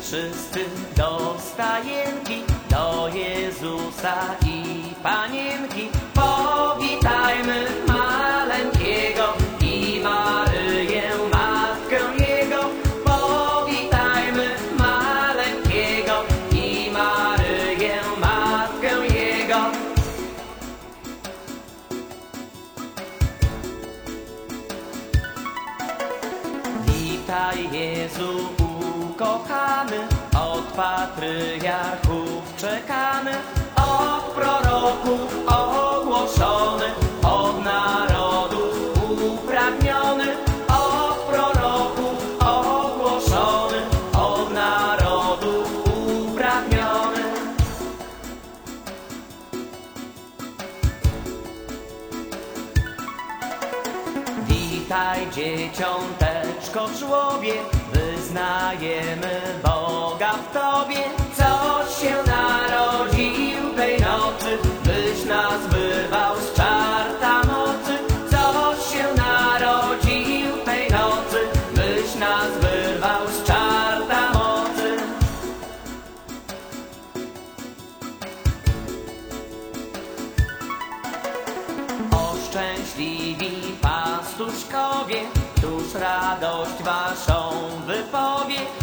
wszyscy do stajenki, do Jezusa i Panienki. Powitajmy maleńkiego i Maryję, Matkę Jego. Powitajmy maleńkiego i Maryję, Matkę Jego. Witaj Jezu ukochany, patriarchów czekany, od proroków ogłoszony, od narodów upragniony, od proroków ogłoszony, od narodów upragniony. Witaj dzieciąteczko w żłobie, wyznajemy Boga Tobie. Coś się narodził tej nocy, byś nas wyrwał z czarta mocy. Coś się narodził tej nocy, byś nas wyrwał z czarta mocy. O szczęśliwi pastuszkowie, któż radość waszą wypowie.